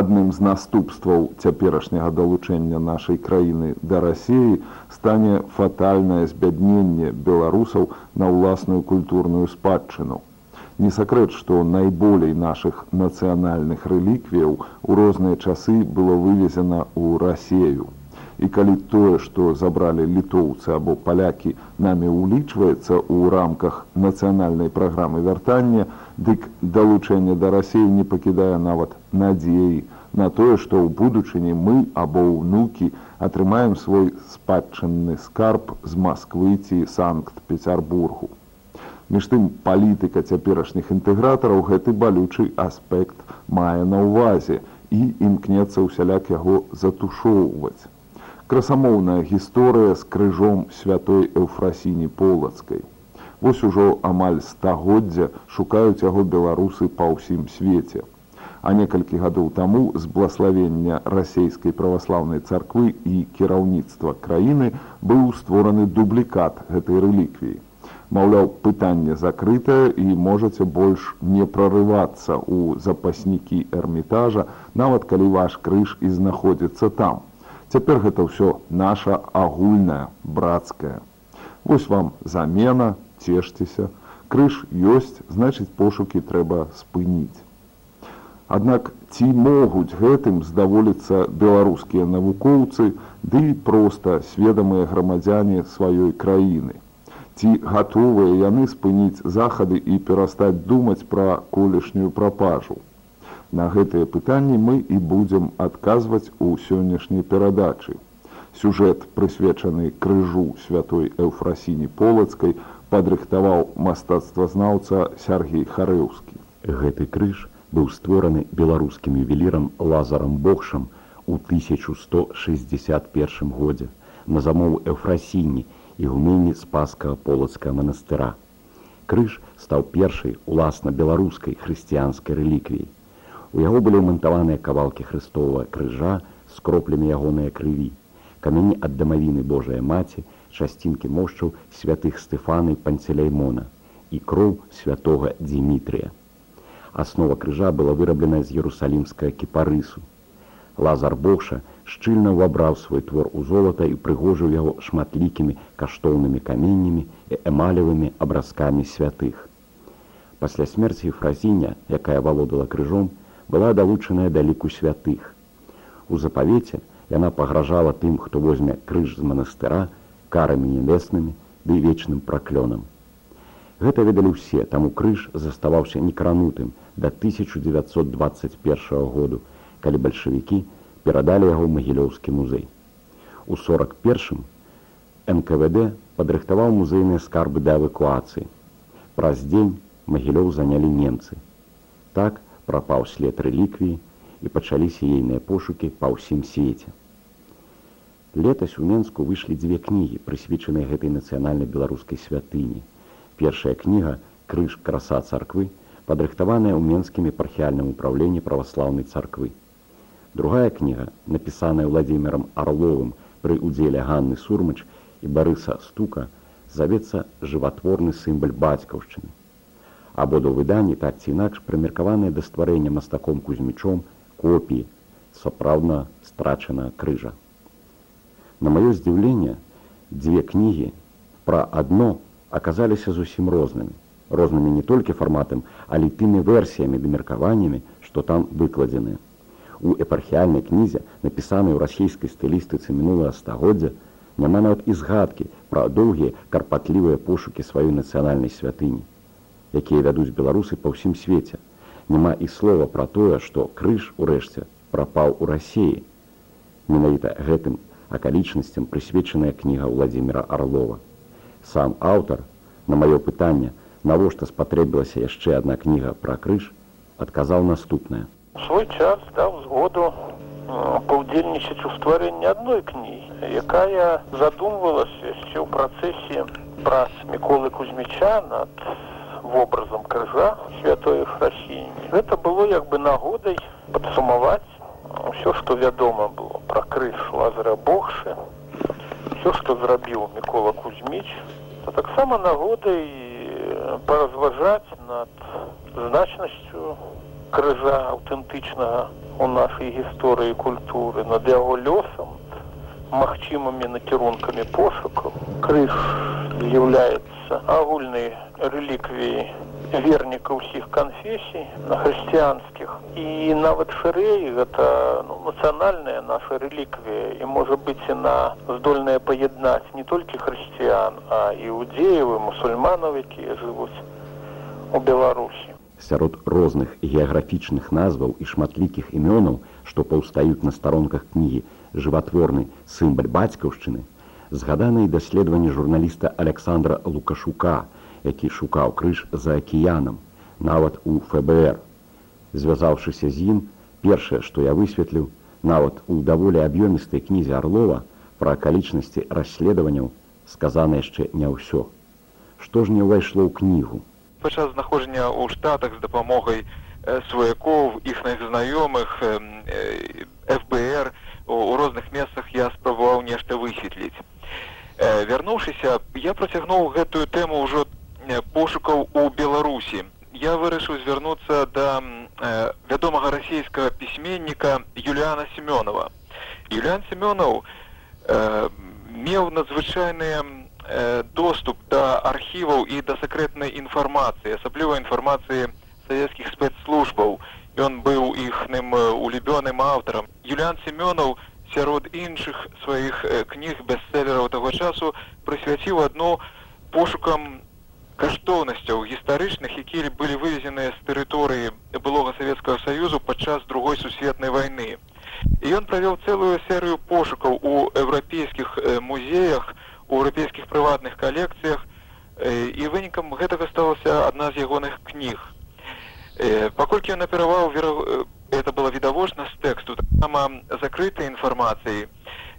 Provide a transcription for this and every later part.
адным з наступстваў цяперашняга далучэння нашай краіны да рассіі стане фатальнае збядненне беларусаў на ўласную культурную спадчыну. Не сакрэт, што найболей нашых нацыянальных рэліквіяў у розныя часы было вывезена ў рассею. І калі тое, што забралі літоўцы або палякі намі ўлічваецца ў рамках нацыянальнай праграмы вяртання, дык далучэнне да рассеі не пакідае нават надзеі на тое, што ў будучыні мы або ўнукі атрымаем свой спадчынны скарб з Масквы ці санкт-пецярбургу. Між тым палітыка цяперашніх інтэгратараў гэты балючы аспект мае на ўвазе і імкнецца ўсяляк яго затушоўваць. Красамоўная гісторыя з крыжом святой эўфрасіні полацкай. Вось ужо амаль стагоддзя шукаюць яго беларусы па ўсім свеце. А некалькі гадоў таму з блаславення расійскай праваслаўнай царквы і кіраўніцтва краіны быў створаны дублікат гэтай рэліквіі. Маўляў, пытанне закрытае і можаце больш не прарывацца ў запаснікі эрмітажа, нават калі ваш крыж і знаходзіцца там. Цяпер гэта ўсё наша агульная брацкая. Вось вам замена, цешцеся, крыж ёсць, значыць пошукі трэба спыніць. Аднак ці могуць гэтым здаволіцца беларускія навукоўцы ды і проста сведамыя грамадзяне сваёй краіны. Ці гатовыя яны спыніць захады і перастаць думаць пра колішнюю прапажу. На гэтыя пытанні мы і будзем адказваць у сённяшняй перадачы. Сюжэт, прысвечаны крыжу святой эўфрасіні полацкай, падрыхтаваў мастацтвазнаўца Сергій Харэўскі. Гэты крыж быў створаны беларускім ювелірам лазарам богшам у 1161 годзе на замову эўфрасіні і гумені спаскага полацкага манастыра. Крыж стаў першай уласна беларускай хрысціянскай рэліквіяй. У яго былі ўмантаваныя кавалкі хрыстовага крыжа з кроплямі ягоныя крыві, камяні ад дамавіны Божая маці, часцінкі мошчаў святых стэфаны панцеляймона і кроў святого Дмітрыя. Аснова крыжа была выраблена з ерусалімскага кіпарысу. Лазар Богша шчыльна ўвабраў свой твор у золата і прыгожыў яго шматлікімі каштоўнымі каменнямі і эмалевымі абразкамі святых. Пасля смерці фразіня, якая валодала крыжом, была далучаная да ліку святых. У запавеце яна пагражала тым, хто возьме крыж з манастыра, карамі небеснымі ды вечным праклёнам. Гэта ведалі ўсе, таму крыж заставаўся некранутым да 1921 году, калі бальшавікі перадалі яго ў магілёўскі музей. У 41 НКВД падрыхтаваў музейныя скарбы да эвакуацыі. Праз дзень магілёў занялі немцы. Так прапаў след рэліквіі і пачаліся ейныя пошукі па ўсім свеце. Летась у Менску выйшлі дзве кнігі, прысвечаныя гэтай нацыянальнай беларускай святыні. Першая кніга крыж краса царквы, падрыхтаваная ў менскім епархіальным управленні праваслаўнай царквы. Другая кніга, напісаная Владзімірам Арловым пры ўдзеле Ганны Сурмач і барыса стука, завецца жыватворны сімбаль бацькаўшчыны. Абодва выданні так ці інакш прымеркаваныя да стварэння мастаком кузьмічом копіі сапраўдна страчана крыжа. На маё здзіўленне дзве кнігі пра адно аказаліся зусім рознымі, рознымі не толькі фарматам, але тымі версіямі ды меркаваннямі, што там выкладзены. У эпархіальнай кнізе, напісанай у расійскай стылістыцы мінулага стагоддзя, няма нават і згадкі пра доўгія карпатлівыя пошукі сваёй нацыянальнай святыні, якія вядуць беларусы па ўсім свеце. Няма і слова пра тое, што крыж урэшце прапаў у рассеі. Менавіта гэтым акалічнасцям прысвечаная кніга Владзіміра Арлова. Сам аўтар На маё пытанне, навошта спатрэбілася яшчэ адна кніга пра крыж, адказаў наступнае. Свой час даў згоду паўдзельнічаць у стварэнні адной кнігі, якая задумвалася яшчэ ў працэсе прац міколы кузьміча над вобразам крыжа святой Фрасіні. Гэта было як бы нагодай падсумаваць ўсё, што вядома было пра крыж лазара Богшы, ўсё, што зрабіў Мікола Кузьміч, то таксама нагодай паразважаць над значнасцю крыжа аўтэнтычнага у нашай гісторыі культуры, над яго лёсам, магчымымі накірункамі пошуку. Крыж з'яўляецца агульнай рэліквіяй верніка ўсіх канфесій на хрысціянскіх і нават шырэй гэта ну, нацыянальная наша рэліквія. І можа быць яна здольная паяднаць не толькі хрысціян а іудзеевы мусульманаў якія жывуць у беларусі. Сярод розных геаграфічных назваў і шматлікіх імёнаў што паўстаюць на старонках кнігі жыватворны сімбаль бацькаўшчыны згаданыя даследаванні журналіста александра лукашука які шукаў крыж за акіянам, нават у ФБР. Звязаўшыся з ім, першае, што я высветліў, нават у даволі аб'ёмістай кнізе Арлова пра акалічнасці расследаванняў сказана яшчэ не ўсё. Што ж не ўвайшло ў кнігу? Падчас знаходжання ў штатах з дапамогай сваякоў, іхных знаёмых ФБР у розных месцах я спрабаваў нешта высветліць. Вярнуўшыся, я працягнуў гэтую тэму ўжо пошукаў у беларусі. Я вырашыў звярнуцца да э, вядомага расійскага пісьменніка юліана семёнова. Юліан семёнаў э, меў надзвычайны э, доступ да архіваў і да сакрэтнай інфармацыі асабліва інфармацыі савецкіх спецслужбаў. Ён быў іхным улюбёным аўтарам. Юліан семёнаў сярод іншых сваіх кніг бестселераў таго часу прысвяціў адну пошукам каштоўнасцяў гістарычных якія былі вывезеныя з тэрыторыі былога савецкага саюзу падчас другой сусветнай вайны. І ён правёў цэлую серыю пошукаў у еўрапейскіх музеях у еўрапейскіх прыватных калекцыях і вынікам гэтага сталася адна з ягоных кніг. Паколькі ён напіраваў это было відавочна з тэксту таксама закрытай інфармацыі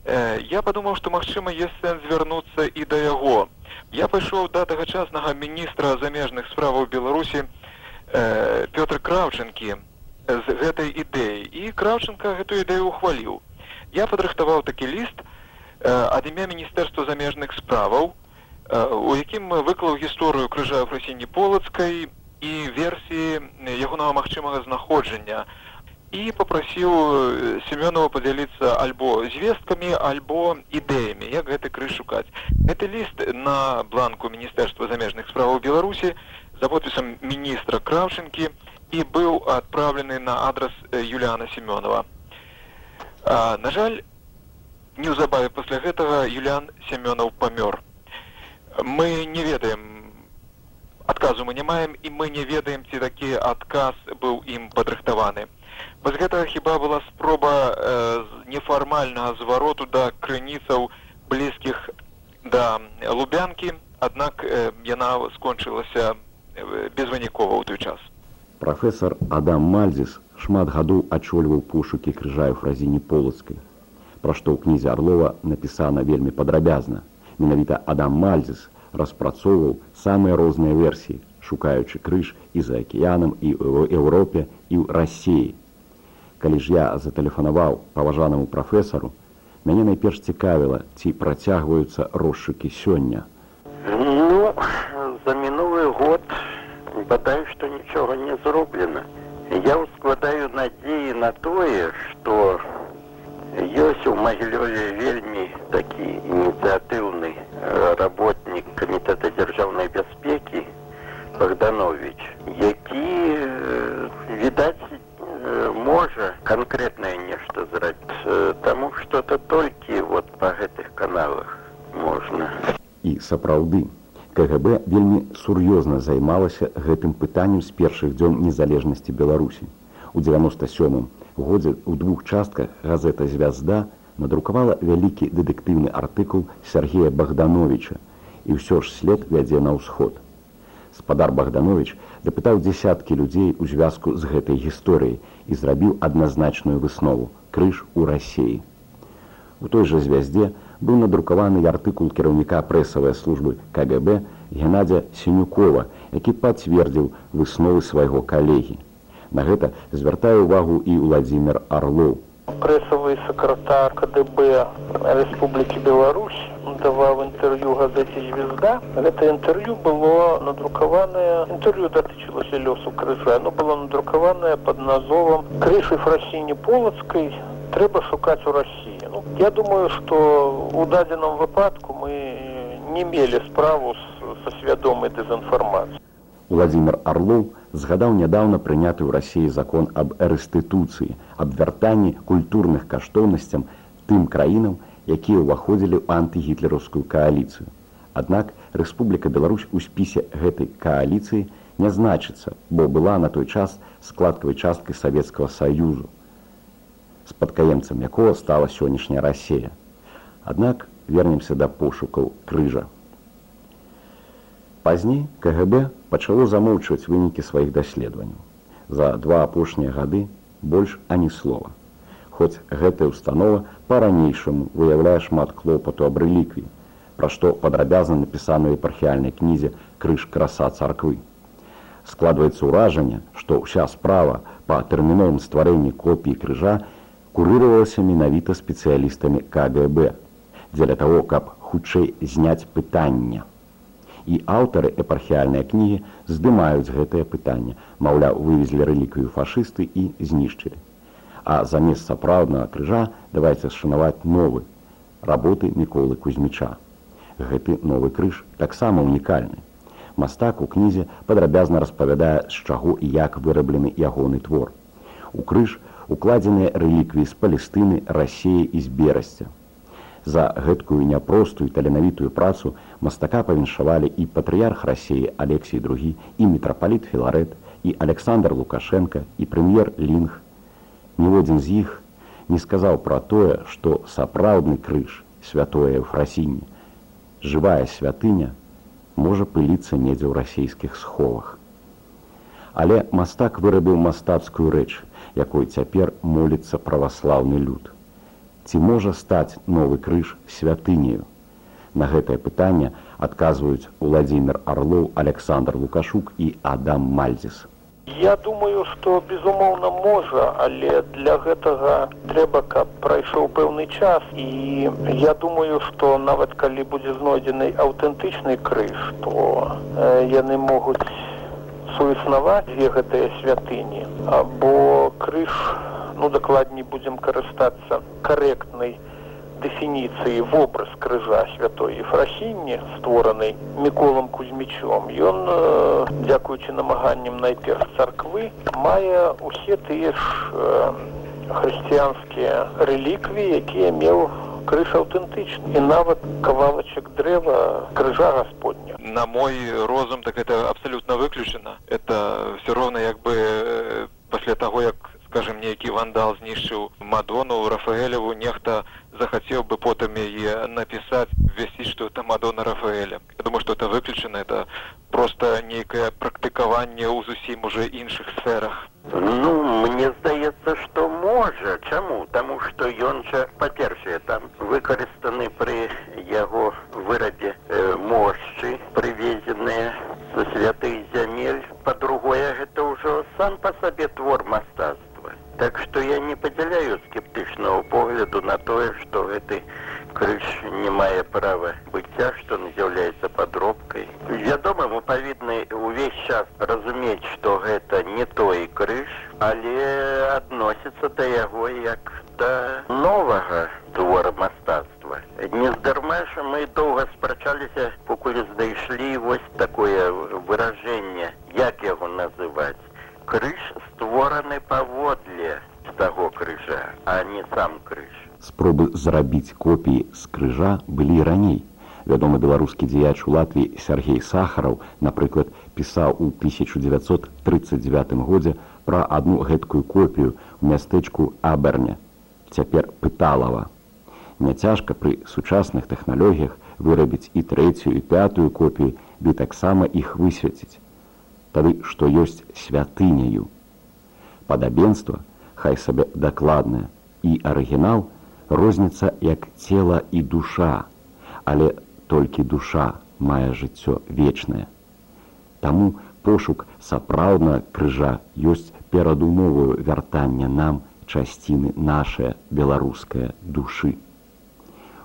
я падумаў што магчыма есть сэнс звярнуцца і да яго. Я пайшоў да тагачаснага міністра замежных справаў Беларусі э, Пётр Краўчынкі з гэтай ідэі і Краўчынка гэтую ідэю ухваліў. Я падрыхтаваў такі ліст э, ад імя міністэрства замежных справаў, э, у якім выклаў гісторыю крыжа фрасіні полацкай і версіі ягонага магчымага знаходжання і попрасіў семёнова подзяліцца альбо звесткамі альбо ідэямі як гэты крыж шукаць гэты ліст на бланку міністэрства замежных справаў беларусі за подпісам міністра краўчынкі і быў адпраўлены на адрас юліана семёнова на жаль неўзабаве пасля гэтага юліан семёнаў памёр мы не ведаем адказу мы не маем і мы не ведаем ці такі адказ быў ім падрыхтаваны Без гэтага хіба была спроба э, нефармальнага звароту да крыніцаў блізкіх да лубянкі, аднак э, яна скончылася э, безвынікова ў той час. Прафесор Адам Мальзіс шмат гадоў ачольваў пошукі крыжаю фразіні полацкай. Пра што ў кнізе Арлова напісана вельмі падрабязна. Менавіта Адам Мальзіс распрацоўваў самыя розныя версіі, шукаючы крыж і за акіянам і ў Еўропе і ў рассіі калі ж я затэлефанаваў паважанаму прафесару мяне найперш цікавіла ці працягваюцца розшукі сёння. Ну за мінулы год бадай што нічога не зроблена. Я складаю надзеі на тое што ёсць у магілёве вельмі такі ініцыятыўны работнік камітэта дзяржаўнай бяспекі богданович які відаць конкретное нешта зраць тому что-то толькі вот по гэтых каналах можна і сапраўды кгб вельмі сур'ёзна займалася гэтым пытаннем з першых дзён незалежнасці беларусі. У 97 годзе у двух частках газета звязда надрукавала вялікі дэтэктыўны артыкул сергея богдановича і ўсё ж след вядзе на ўсход спадар богданович дапытаў дзясяткі людзей у звязку з гэтай гісторыяй і зрабіў адназначную выснову крыж у рассеі. У той жа звяздзе быў надрукаваны артыкул кіраўніка прэсавай службы кгб геннадзя сенюкова які пацвердзіў высновы свайго калегі. На гэта звяртае ўвагу і владимир орлоў прэсавы сакратар КДБ Рэспублікі Беларусь даваў інтэрв'ю газеце звезда. Гэта інтэрв'ю было надрукаванае інтэрв'ю датычылася лёсу крыжа. Оно было надрукаванае под назовам крышы фрасіні полацкай трэба шукаць у рассіі. Ну, я думаю, што у дадзеным выпадку мы не мелі справу са свядомай дэзінфармацыі. Владимир Орлоў згадаў нядаўна прыняты ў рассіі закон аб рэстытуцыі, аб вяртанні культурных каштоўнасцям тым краінам, якія ўваходзілі ў антыгітлераўскую кааліцыю. Аднак Рэспубліка Беларусь у спісе гэтай кааліцыі не значыцца, бо была на той час складкавай часткай савецкага саюзу, спадкаемцам якога стала сённяшняя рассея. Аднак вернемся да пошукаў крыжа. Пазней КГБ пачало замоўчваць вынікі сваіх даследаванняў. За два апошнія гады больш ані слова. Хоць гэтая установа па-ранейшаму выяўляе шмат клопату аб рэліквіі, пра што падрабязна напісана ў епархіяльнай кнізе крыж краса царквы. Складваецца ўражанне, што ўся справа па тэрміновым стварэнні копіі крыжа курыравалася менавіта спецыялістамі КГБ дзеля таго, каб хутчэй зняць пытання і аўтары эпархіяльнай кнігі здымаюць гэтае пытанне маўляў вывезлі рэліквію фашысты і знішчылі. А замест сапраўднага крыжа давайце сшанаваць новы работы міколы кузьміча. Гэты новы крыж таксама унікальны мастак у кнізе падрабязна распавядае з чаго і як выраблены ягоны твор. У крыж укладзеныя рэліквіі з палестыны рассеі і з берасця За гэткую няпростую таленавітую працу мастака павіншавалі і патрыярх рассеі Алексій другі і мітрапаліт Філарэт і Александр Лукашенко і прэм'ер Лінг. Ніводзін з іх не сказаў пра тое, што сапраўдны крыж святое ў фрасінні. Жывая святыня можа пыліцца недзе ў расійскіх сховах. Але мастак вырабіў мастацкую рэч, якой цяпер моліцца праваслаўны люд ці можа стаць новы крыж святынею. На гэтае пытанне адказваюць Владзімир Арлоў, Александр Лукашук і Адам Мальзіс. Я думаю, што безумоўна можа, але для гэтага трэба, каб прайшоў пэўны час і я думаю, што нават калі будзе знойдзены аўтэнтычны крыж, то э, яны могуць суіснаваць дзве гэтыя святыні, або крыж ну дакладней будзем карыстацца карэктнай дэфініцыі вобраз крыжа святой ефрахінні створанай міколам кузьмічом ён э, дзякуючы намаганням найперш царквы мае усе тыя ж э, хрысціянскія рэліквіі якія меў крыж аўтэнтычны. І нават кавалачак дрэва крыжа гасподня на мой розум так это абсалютна выключана это все роўна як бы э, пасля таго як скажем нейкі вандал знішчыў мадону рафаэлеву нехта захацеў бы потым яе напісаць ввесці што это мадона рафаэля. Я думаю что это выключана это просто нейкае практыкаванне ў зусім уже іншых сферах. Ну мне здаецца что можа. Чаму? Таму что ён жа па-першае там выкарыстаны пры яго вырабе э, мошчы прывезеныя со святых зямель. Па-другое гэта ўжо сам па сабе твор мастацтва Так что я не поделяю скептычного погляду на тое, что гэты крыж не мае права быцця, што он з'яўляецца падробкай. Вядома, мы павінны ўвесь час разумець, што гэта не той крыж, але адносіцца да яго як да новага твора мастацтва. Нездарма ж мы доўга спрачаліся, покуль знайшлі вось такое выражэнне, як яго называць крыж створаны паводле таго крыжа, а не сам крыж. Спробы зрабіць копіі з крыжа былі раней. Вядомы беларускі дзеяч у Латвіі Сергей Сахараў, напрыклад, пісаў у 1939 годзе пра адну гэткую копію ў мястэчку Аберня. Цяпер пыталава. Няцяжка пры сучасных тэхналогіях вырабіць і трэцюю і пятую копію ды таксама іх высвяціць. Тады што ёсць святыняю. Падабенства, хай сабе дакладнае і арыгінал розніца як цела і душа, але толькі душа мае жыццё вечнае. Таму пошук сапраўдна крыжа ёсць перадумовую вяртання нам часціны нашай беларускай душы.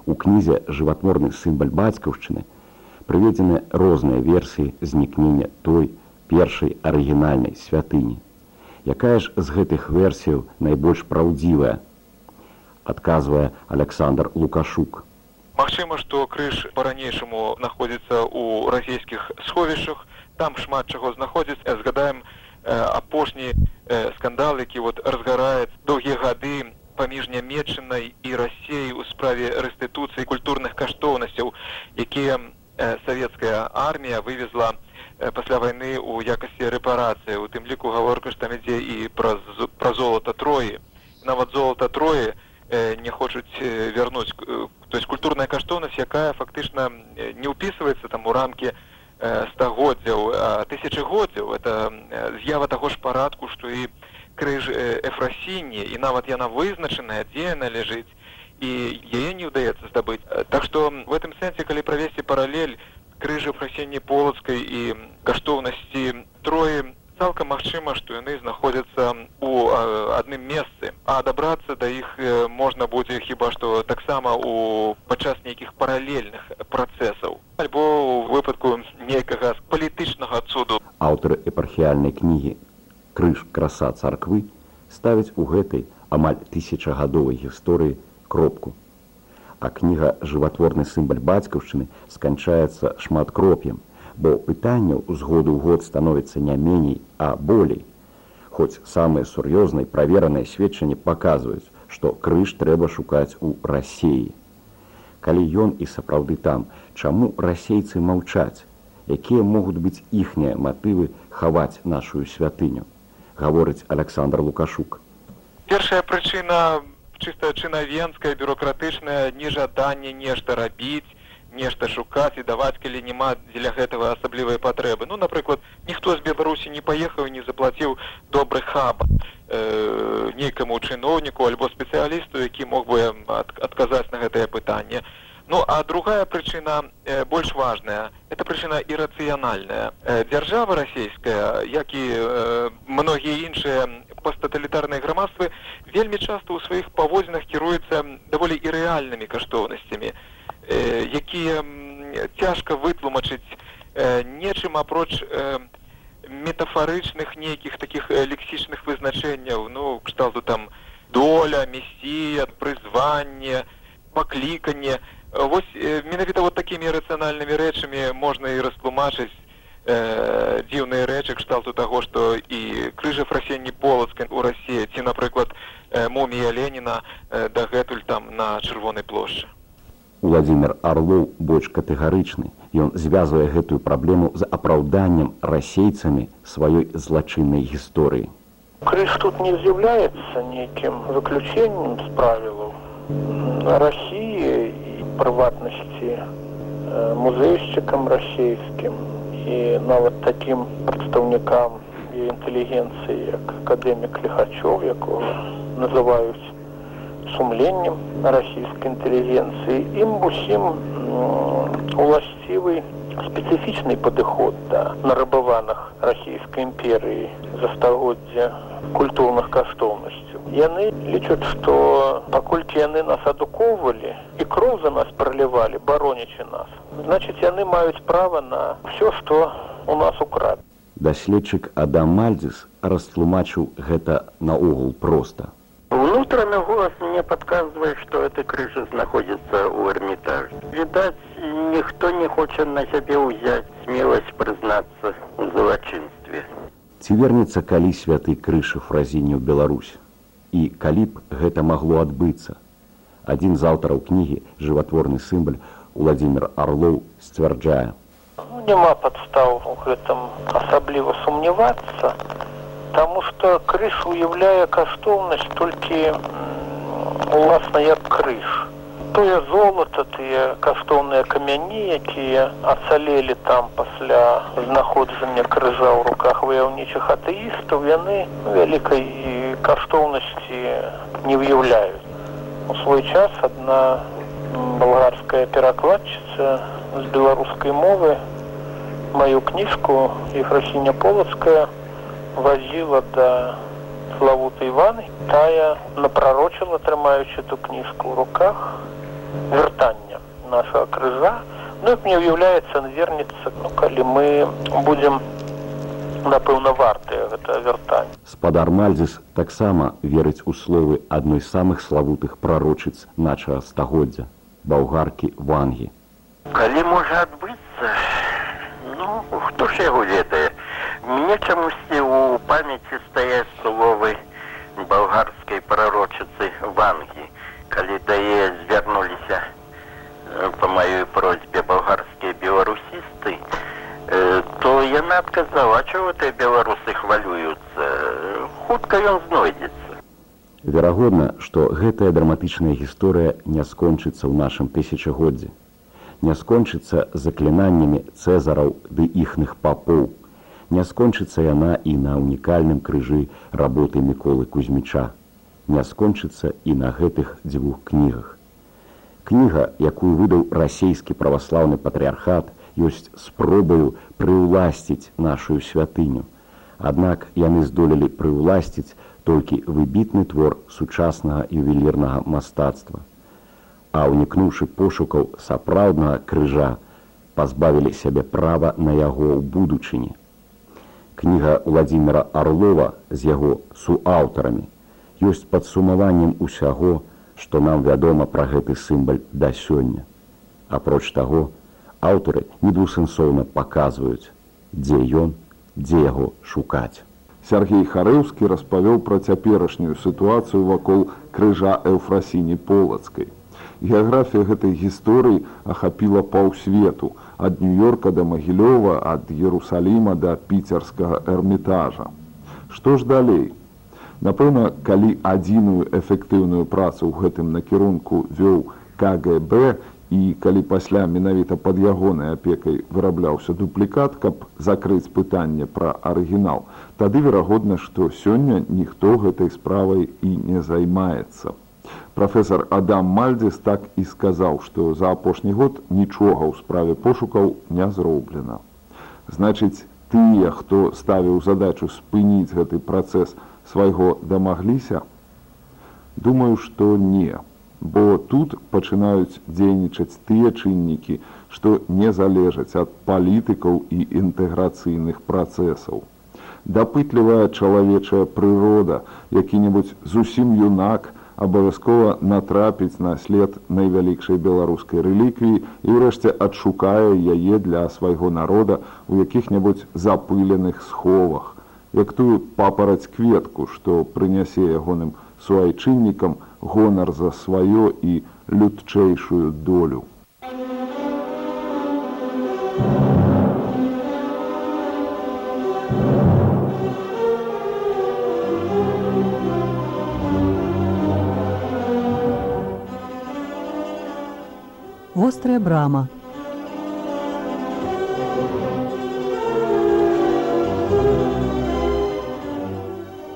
У кнізе жыватворны сімбаль бацькаўшчыны прыведзены розныя версіі знікнення той першай арыгінальнай святыні. Якая ж з гэтых версіяў найбольш праўдзівая, адказвае Александр Лукашук. Магчыма, што крыж па-ранейшаму знаходзіцца ў расійскіх сховішчах, там шмат чаго знаходзіць, згадаем апошні скандал, які вот разгараецца доўгія гады паміж нямметчынай і рассеяй у справе рэстытуцыі культурных каштоўнасцяў, якія савецкая армія вывезла пасля вайны ў якасці рэпарацыі. У тым ліку гаворка ж там ідзе і пра, пра золата троі. Нават золата троі не хочуць вярнуць то есть культурная каштоўнасць, якая фактычна не ўпісваецца там у рамкі стагоддзяў тысячагоддзяў. это з'ява таго ж парадку, што і крыж эфрасіні і нават яна вызначаная дзе яна ляжыць і яе не ўдаецца здабыць так што в этом сэнсе калі правесці паралель крыжы эфрасенні полацкай і каштоўнасці троі цалкам магчыма што яны знаходзяцца у адным месцы. А дабрацца да іх можна будзе хіба што таксама у падчас нейкіх паралельных працэсаў альбо ў выпадку нейкага палітычнага цуду аўтары епархіяльнай кнігі крыж. Краса царквы ставіць у гэтай амаль тысячагадовай гісторыі кропку. А кніга жыватворны сімбаль бацькаўшчыны сканчаецца шмат кроп'ем, бо пытанняў узгоду ў год становіцца не меней, а болей. Хоць самыя сур'ёзныя правераныя сведчанні паказваюць, што крыж трэба шукаць у рассеі. Калі ён і сапраўды там, чаму расейцы маўчаць, якія могуць быць іхнія матывы хаваць нашу святыню гаворыць александр лукашук першая прычына чыста чынавенская бюрократычная нежаданне нешта рабіць нешта шукаць і даваць калі няма дзеля гэтага асаблівай патрэбы. Ну напрыклад ніхто з беларусі не паехаў не заплаціў добры хаб э, нейкаму чыноўніку альбо спецыялісту які мог бы адказаць на гэтае пытанне Ну а другая прычына э, больш важная. Это прычына ірацыянальная э, дзяржава расійская як і э, многія іншыя пастаталітарныя грамадствы вельмі часта ў сваіх паводзінах кіруецца даволі і рэальнымі каштоўнасцямі э, якія цяжка вытлумачыць э, нечым апроч э, метафарычных нейкіх таких э, лексічных вызначэнняў ну кшталту там доля месія прызванне пакліканне вось э, менавіта вот такімі рацыянальнымі рэчамі можна і растлумачыць э, дзіўныя рэчы кшталту таго што і крыжа фрасенні полацка у рассіі ці напрыклад э, мумія леніна э, дагэтуль там на чырвонай плошчы. Владимир орлоў больш катэгарычны. Ён звязвае гэтую праблему з апраўданнем расейцамі сваёй злачыннай гісторыі. Крыж тут не з'яўляецца нейкім выключэннем з правілаў. России прыватнасці музейшчыкам расійскім і нават такім прадстаўнікам і інтэлігенцыі як акадэмік лихачоў якога называюць сумленнем расійскай інтэлігенцыі ім усім уласцівы спецыфічны падыход да нарабаваных расійскай імперыі за стагоддзя культурных каштоўнасцяў яны лічаць што паколькі яны нас адукоўвалі і кроў за нас пралівалі баронячы нас значыць яны маюць права на ўсё што у нас украд даследчык адам мальдзіс растлумачыў гэта наогул проста. Внутренний голос мне подсказывает, что это крыша находится у Эрмитажа. Видать, никто не хочет на себе взять смелость признаться в злочинстве. Ці вернецца калі святы крышы фразіню Беларусь і калі б гэта магло адбыцца. Адзін з аўтараў кнігі жыватворны сімбаль Владимир Орлоў сцвярджае. Ну, няма падстаў у гэтым асабліва сумнявацца, Таму што крыж уяўляе каштоўнасць толькі уласна як крыж. Тое золата, тыя каштоўныя камяні якія ацалелі там пасля знаходжання крыжа ў руках ваяўнічых атэістаў яны вялікай каштоўнасці не выяўляюць у свой час одна балгарская перакладчыца з беларускай мовы маю кніжку ефрасіня полацкая возила да славутай ваны тая напророчила трымаючы эту кніжку ў руках вяртання нашага крыжа. Ну як мне ўяўляецца вернецца ну калі мы будзем напэўна вартыя гэта вяртань спадар мальзіс таксама верыць у словы адной з самых славутых прарочыц начага стагоддзя балгаркі вангі. Калі можа адбыцца ну хто ж яго ведае? Мне чамусьці у памяці стаяць словы балгарскай прарочыцы вангі калі да яе звярнуліся по маёй просьбе балгарскія беларусісты то яна адказала чаго ты беларусы хвалююцца хутка ён знойдзецца верагодна што гэтая драматычная гісторыя не скончыцца ў нашым тысячагоддзі. Не скончыцца заклінаннямі цэзараў ды іхных папоў. Не скончыцца яна і на унікальным крыжы работы міколы кузьміча не скончыцца і на гэтых дзвюх кнігах. Кніга якую выдаў расійскі праваслаўны патрыархат ёсць спробаю прыўласціць нашу святыню. Аднак яны здолелі прыўласціць толькі выбітны твор сучаснага ювелірнага мастацтва. А ўнікнуўшы пошукаў сапраўднага крыжа пазбавілі сябе права на яго ў будучыні. Кніга владимира орлова з яго суаўтарамі ёсць падсумаваннем усяго што нам вядома пра гэты сімбаль да сёння апроч таго аўтары недвусэнсоўна паказваюць, дзе ён, дзе яго шукаць. Сергей Харэўскі распавёў пра цяперашнюю сітуацыю вакол крыжа эўфрасіні полацкай. Геаграфія гэтай гісторыі ахапіла паўсвету ад нью-йорка да магілёва, ад Ерусаліма да піцерскага эрмітажа. Што ж далей? Напэўна, калі адзіную эфектыўную працу ў гэтым накірунку вёў КГБ і калі пасля менавіта пад ягонай апекай вырабляўся дуплікат, каб закрыць пытанне пра арыгінал, тады верагодна, што сёння ніхто гэтай справай і не займаецца. Прафесор Адам Мальдзіс так і сказаў, што за апошні год нічога ў справе пошукаў не зроблена. Значыць, тыя, хто ставіў задачу спыніць гэты працэс свайго дамагліся, думаю, што не бо тут пачынаюць дзейнічаць тыя чыннікі, што не залежаць ад палітыкаў і інтэграцыйных працэсаў. Дапытлівая чалавечая прырода, які-небудзь зусім юнак абавязкова натрапіць на след найвялікшай беларускай рэліквіі і ўрэшце адшукае яе для свайго народа ў якіх-небудзь запыленых сховах, як тую папараць кветку, што прынясе ягоным суайчыннікам, гонар за сваё і людчэйшую долю. Вострая брама